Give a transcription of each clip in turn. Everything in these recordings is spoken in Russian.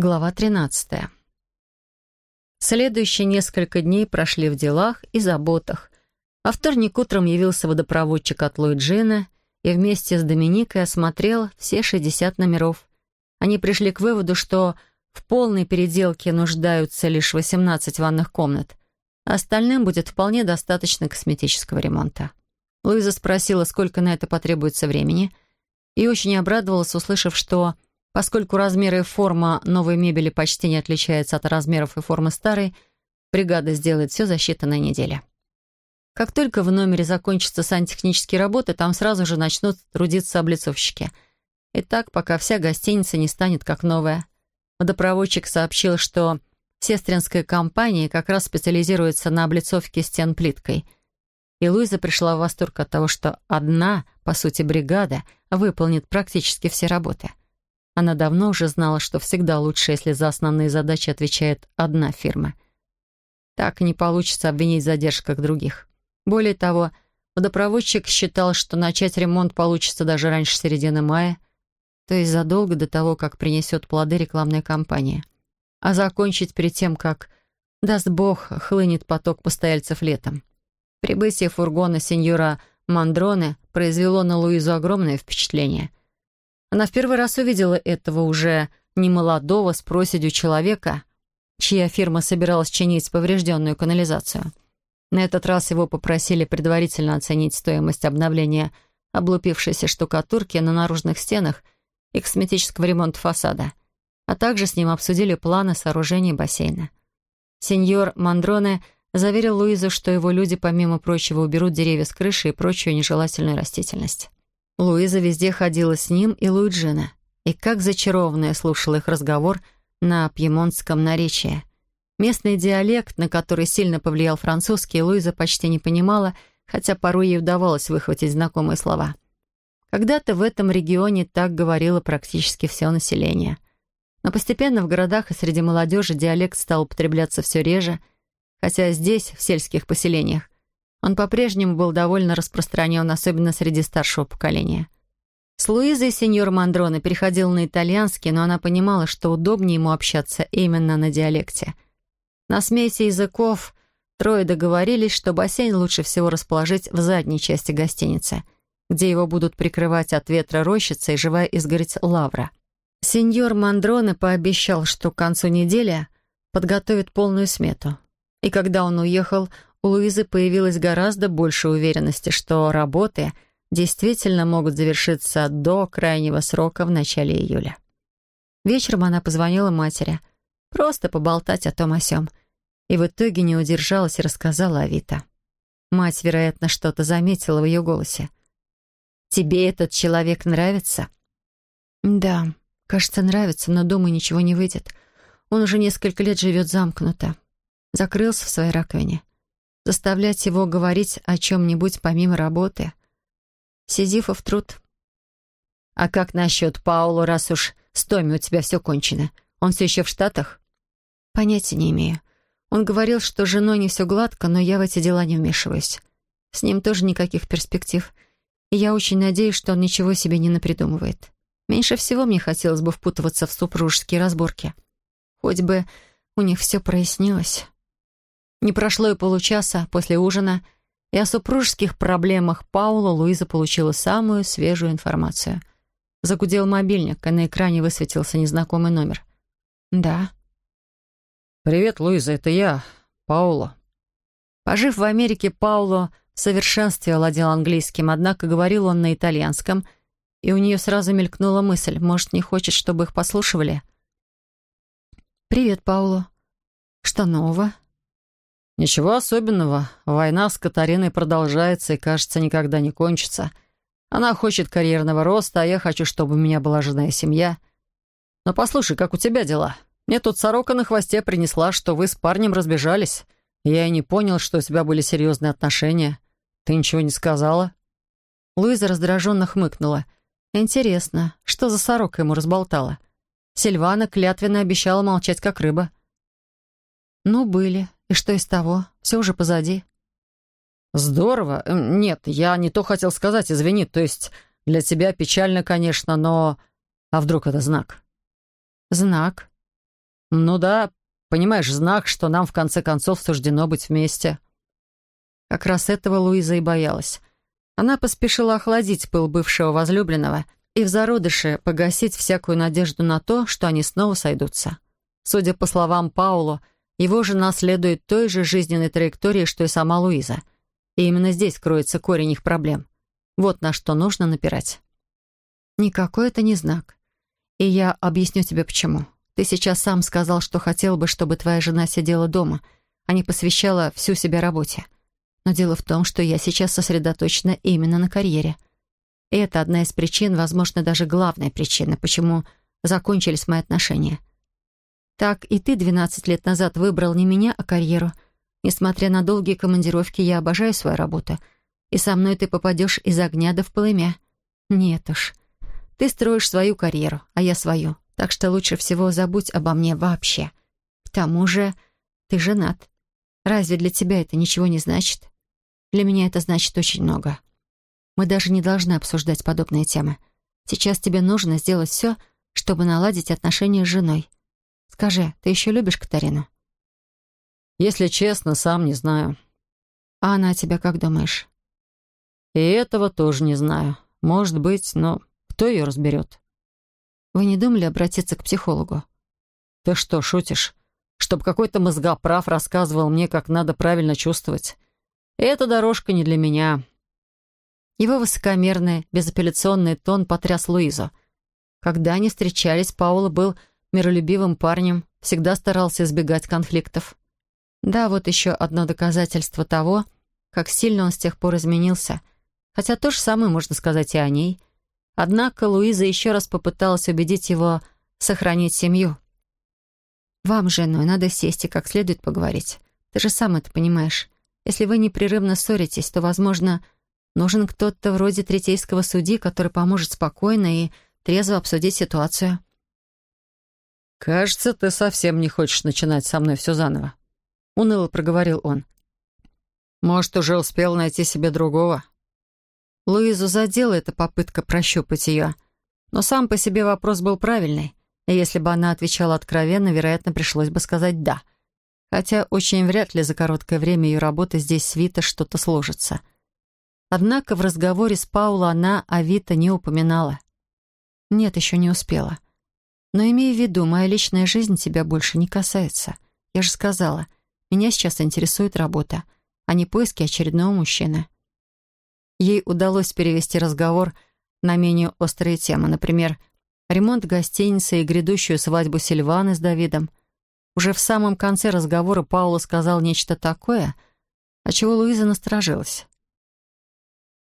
Глава 13. Следующие несколько дней прошли в делах и заботах. А вторник утром явился водопроводчик от Луиджина и вместе с Доминикой осмотрел все 60 номеров. Они пришли к выводу, что в полной переделке нуждаются лишь 18 ванных комнат, а остальным будет вполне достаточно косметического ремонта. Луиза спросила, сколько на это потребуется времени, и очень обрадовалась, услышав, что Поскольку размеры и форма новой мебели почти не отличаются от размеров и формы старой, бригада сделает все за считанные недели. Как только в номере закончатся сантехнические работы, там сразу же начнут трудиться облицовщики. И так, пока вся гостиница не станет как новая. Водопроводчик сообщил, что сестринская компания как раз специализируется на облицовке стен плиткой. И Луиза пришла в восторг от того, что одна, по сути, бригада выполнит практически все работы. Она давно уже знала, что всегда лучше, если за основные задачи отвечает одна фирма. Так не получится обвинить в задержках других. Более того, водопроводчик считал, что начать ремонт получится даже раньше середины мая, то есть задолго до того, как принесет плоды рекламная кампания. А закончить перед тем, как, даст бог, хлынет поток постояльцев летом. Прибытие фургона сеньора Мандроне произвело на Луизу огромное впечатление — она в первый раз увидела этого уже немолодого с проседью человека, чья фирма собиралась чинить поврежденную канализацию. На этот раз его попросили предварительно оценить стоимость обновления облупившейся штукатурки на наружных стенах и косметического ремонта фасада, а также с ним обсудили планы сооружения бассейна. Сеньор Мандроне заверил Луизу, что его люди, помимо прочего, уберут деревья с крыши и прочую нежелательную растительность. Луиза везде ходила с ним и Луиджина, и как зачарованная слушала их разговор на пьемонтском наречии. Местный диалект, на который сильно повлиял французский, Луиза почти не понимала, хотя порой ей удавалось выхватить знакомые слова. Когда-то в этом регионе так говорило практически все население. Но постепенно в городах и среди молодежи диалект стал употребляться все реже, хотя здесь, в сельских поселениях, он по-прежнему был довольно распространен, особенно среди старшего поколения. С Луизой сеньор Мандроне переходил на итальянский, но она понимала, что удобнее ему общаться именно на диалекте. На смеси языков трое договорились, что бассейн лучше всего расположить в задней части гостиницы, где его будут прикрывать от ветра рощица и живая изгородь лавра. Сеньор Мандроне пообещал, что к концу недели подготовит полную смету. И когда он уехал, у Луизы появилось гораздо больше уверенности, что работы действительно могут завершиться до крайнего срока в начале июля. Вечером она позвонила матери, просто поболтать о том о сём, и в итоге не удержалась и рассказала о Вита. Мать, вероятно, что-то заметила в ее голосе. «Тебе этот человек нравится?» «Да, кажется, нравится, но дома ничего не выйдет. Он уже несколько лет живет замкнуто. Закрылся в своей раковине заставлять его говорить о чем-нибудь помимо работы. Сизифов труд. «А как насчет Паулу, раз уж с Томми у тебя все кончено? Он все еще в Штатах?» «Понятия не имею. Он говорил, что с женой не все гладко, но я в эти дела не вмешиваюсь. С ним тоже никаких перспектив. И я очень надеюсь, что он ничего себе не напридумывает. Меньше всего мне хотелось бы впутываться в супружеские разборки. Хоть бы у них все прояснилось». Не прошло и получаса после ужина, и о супружеских проблемах Паула Луиза получила самую свежую информацию. Загудел мобильник, и на экране высветился незнакомый номер. «Да». «Привет, Луиза, это я, Паула». Пожив в Америке, Пауло в совершенстве владел английским, однако говорил он на итальянском, и у нее сразу мелькнула мысль, может, не хочет, чтобы их послушивали? «Привет, Пауло. Что нового?» «Ничего особенного. Война с Катариной продолжается и, кажется, никогда не кончится. Она хочет карьерного роста, а я хочу, чтобы у меня была жена и семья. Но послушай, как у тебя дела? Мне тут сорока на хвосте принесла, что вы с парнем разбежались. Я и не понял, что у тебя были серьезные отношения. Ты ничего не сказала?» Луиза раздраженно хмыкнула. «Интересно, что за сорока ему разболтала?» Сильвана клятвенно обещала молчать, как рыба. «Ну, были. И что из того? Все уже позади». «Здорово. Эм, нет, я не то хотел сказать, извини. То есть для тебя печально, конечно, но... А вдруг это знак?» «Знак? «Ну да, понимаешь, знак, что нам в конце концов суждено быть вместе». Как раз этого Луиза и боялась. Она поспешила охладить пыл бывшего возлюбленного и в зародыше погасить всякую надежду на то, что они снова сойдутся. Судя по словам Пауло, его жена следует той же жизненной траектории, что и сама Луиза. И именно здесь кроется корень их проблем. Вот на что нужно напирать. Никакой это не знак. И я объясню тебе почему. Ты сейчас сам сказал, что хотел бы, чтобы твоя жена сидела дома, а не посвящала всю себя работе. Но дело в том, что я сейчас сосредоточена именно на карьере. И это одна из причин, возможно, даже главная причина, почему закончились мои отношения. Так и ты 12 лет назад выбрал не меня, а карьеру. Несмотря на долгие командировки, я обожаю свою работу. И со мной ты попадешь из огня до в полымя. Нет уж. Ты строишь свою карьеру, а я свою. Так что лучше всего забудь обо мне вообще. К тому же ты женат. Разве для тебя это ничего не значит? Для меня это значит очень много. Мы даже не должны обсуждать подобные темы. Сейчас тебе нужно сделать все, чтобы наладить отношения с женой. Скажи, ты еще любишь Катарину? Если честно, сам не знаю. А она тебя как думаешь? И этого тоже не знаю. Может быть, но кто ее разберет? Вы не думали обратиться к психологу? Ты что, шутишь? Чтоб какой-то мозгоправ рассказывал мне, как надо правильно чувствовать. Эта дорожка не для меня. Его высокомерный, безапелляционный тон потряс Луизу. Когда они встречались, Паула был миролюбивым парнем, всегда старался избегать конфликтов. Да, вот еще одно доказательство того, как сильно он с тех пор изменился. Хотя то же самое можно сказать и о ней. Однако Луиза еще раз попыталась убедить его сохранить семью. «Вам, женой, надо сесть и как следует поговорить. Ты же сам это понимаешь. Если вы непрерывно ссоритесь, то, возможно, нужен кто-то вроде третейского судьи, который поможет спокойно и трезво обсудить ситуацию». «Кажется, ты совсем не хочешь начинать со мной все заново», — уныло проговорил он. «Может, уже успел найти себе другого?» Луизу задела эта попытка прощупать ее. Но сам по себе вопрос был правильный. И если бы она отвечала откровенно, вероятно, пришлось бы сказать «да». Хотя очень вряд ли за короткое время ее работы здесь с Вита что-то сложится. Однако в разговоре с Пауло она о Вита не упоминала. Нет, еще не успела. Но имей в виду, моя личная жизнь тебя больше не касается. Я же сказала, меня сейчас интересует работа, а не поиски очередного мужчины. Ей удалось перевести разговор на менее острые темы, например, ремонт гостиницы и грядущую свадьбу Сильваны с Давидом. Уже в самом конце разговора Паула сказал нечто такое, от чего Луиза насторожилась.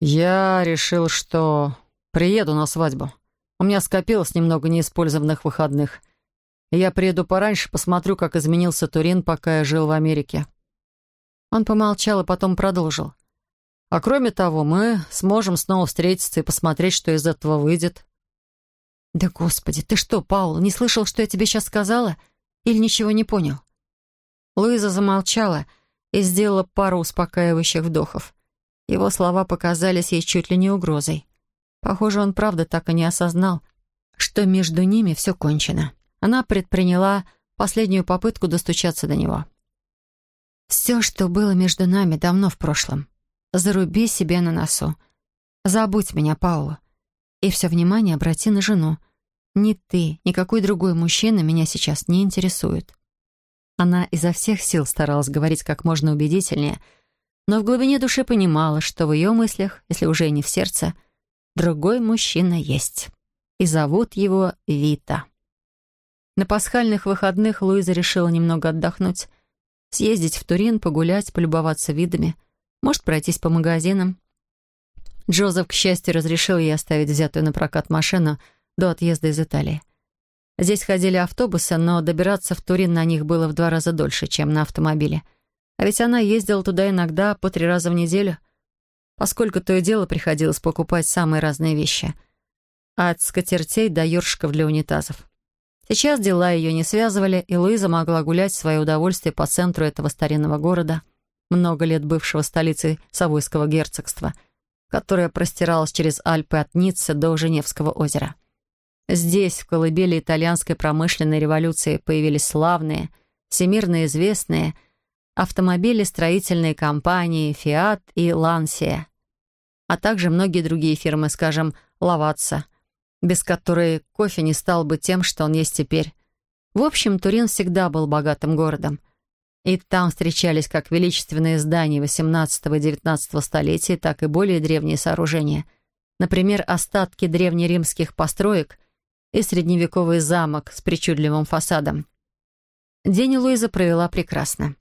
«Я решил, что приеду на свадьбу. У меня скопилось немного неиспользованных выходных. я приеду пораньше, посмотрю, как изменился Турин, пока я жил в Америке». Он помолчал и потом продолжил. А кроме того, мы сможем снова встретиться и посмотреть, что из этого выйдет». «Да господи, ты что, Паул, не слышал, что я тебе сейчас сказала? Или ничего не понял?» Луиза замолчала и сделала пару успокаивающих вдохов. Его слова показались ей чуть ли не угрозой. Похоже, он правда так и не осознал, что между ними все кончено. Она предприняла последнюю попытку достучаться до него. «Все, что было между нами, давно в прошлом. Заруби себе на носу. Забудь меня, Паула. И все внимание обрати на жену. Ни ты, ни какой другой мужчина меня сейчас не интересует. Она изо всех сил старалась говорить как можно убедительнее, но в глубине души понимала, что в ее мыслях, если уже и не в сердце, другой мужчина есть. И зовут его Вита. На пасхальных выходных Луиза решила немного отдохнуть, съездить в Турин, погулять, полюбоваться видами — может, пройтись по магазинам. Джозеф, к счастью, разрешил ей оставить взятую на прокат машину до отъезда из Италии. Здесь ходили автобусы, но добираться в Турин на них было в два раза дольше, чем на автомобиле. А ведь она ездила туда иногда по три раза в неделю, поскольку то и дело приходилось покупать самые разные вещи. От скатертей до ёршиков для унитазов. Сейчас дела ее не связывали, и Луиза могла гулять в свое удовольствие по центру этого старинного города — много лет бывшего столицей Савойского герцогства, которая простиралась через Альпы от Ниццы до Женевского озера. Здесь, в колыбели итальянской промышленной революции, появились славные, всемирно известные автомобили строительной компании «Фиат» и «Лансия», а также многие другие фирмы, скажем, «Лаватса», без которой кофе не стал бы тем, что он есть теперь. В общем, Турин всегда был богатым городом. И там встречались как величественные здания XVIII и XIX столетия, так и более древние сооружения. Например, остатки древнеримских построек и средневековый замок с причудливым фасадом. День Луиза провела прекрасно.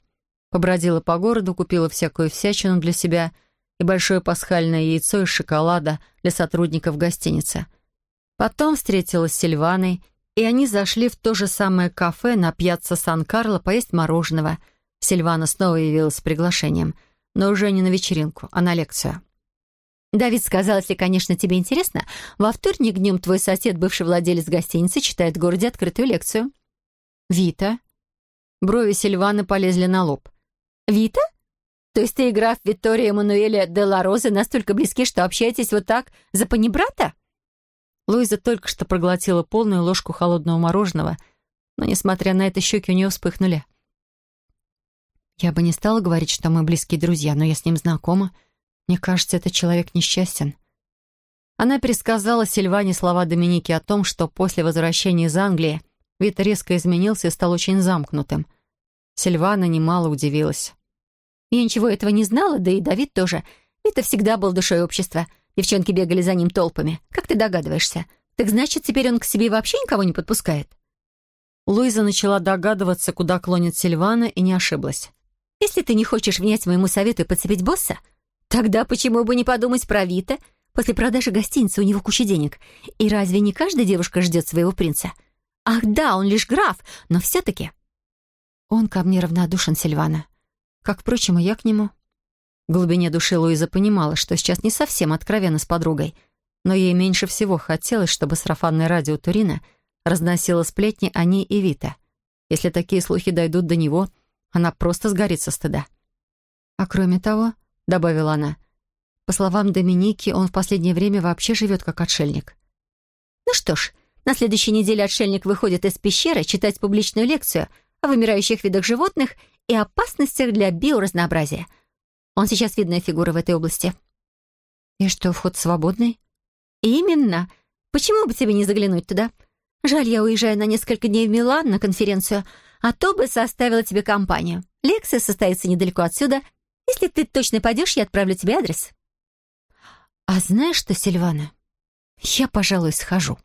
Побродила по городу, купила всякую всячину для себя и большое пасхальное яйцо из шоколада для сотрудников гостиницы. Потом встретилась с Сильваной, и они зашли в то же самое кафе на пьяцца Сан-Карло поесть мороженого. Сильвана снова явилась с приглашением, но уже не на вечеринку, а на лекцию. Давид сказал, если, конечно, тебе интересно, во вторник днем твой сосед, бывший владелец гостиницы, читает в городе открытую лекцию. Вита. Брови Сильваны полезли на лоб. Вита? То есть ты и граф Виктория Эммануэля де ла Роза настолько близки, что общаетесь вот так за панибрата? Луиза только что проглотила полную ложку холодного мороженого, но, несмотря на это, щеки у нее вспыхнули. Я бы не стала говорить, что мы близкие друзья, но я с ним знакома. Мне кажется, этот человек несчастен. Она пересказала Сильване слова Доминики о том, что после возвращения из Англии вид резко изменился и стал очень замкнутым. Сильвана немало удивилась. «Я ничего этого не знала, да и Давид тоже. Это всегда был душой общества. Девчонки бегали за ним толпами. Как ты догадываешься? Так значит, теперь он к себе вообще никого не подпускает?» Луиза начала догадываться, куда клонит Сильвана, и не ошиблась. «Если ты не хочешь внять моему совету и подцепить босса, Тогда почему бы не подумать про Вита? После продажи гостиницы у него куча денег. И разве не каждая девушка ждет своего принца? Ах да, он лишь граф, но все-таки... Он ко мне равнодушен, Сильвана. Как, впрочем, и я к нему. В глубине души Луиза понимала, что сейчас не совсем откровенно с подругой, но ей меньше всего хотелось, чтобы сарафанное радио Турина разносило сплетни о ней и Вита. Если такие слухи дойдут до него, она просто сгорит со стыда. А кроме того, добавила она. По словам Доминики, он в последнее время вообще живет как отшельник. Ну что ж, на следующей неделе отшельник выходит из пещеры читать публичную лекцию о вымирающих видах животных и опасностях для биоразнообразия. Он сейчас видная фигура в этой области. И что, вход свободный? Именно. Почему бы тебе не заглянуть туда? Жаль, я уезжаю на несколько дней в Милан на конференцию, а то бы составила тебе компанию. Лекция состоится недалеко отсюда — если ты точно пойдешь, я отправлю тебе адрес». «А знаешь что, Сильвана, я, пожалуй, схожу».